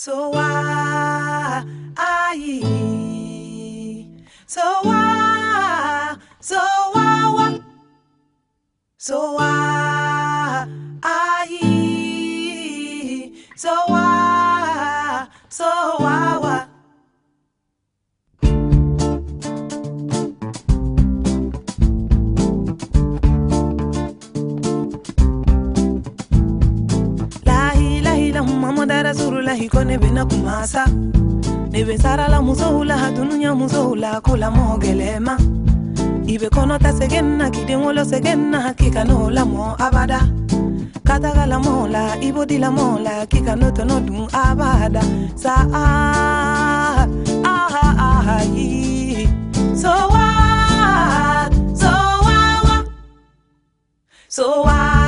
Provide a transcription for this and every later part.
So why I so why so why why so why I so why rasulullahi ko ne bena kumasa ne be sarala musow la dunuya musow la ko la mo ta n'o abada ka taga lamɔ la di la k'i ka n'o dun abada sa ah, ah, ah, yi. so what so what? so what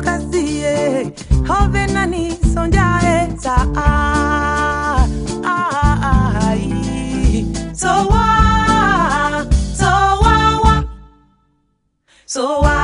kazie hove nani sonjaeta ah, so wa so wa wa so wa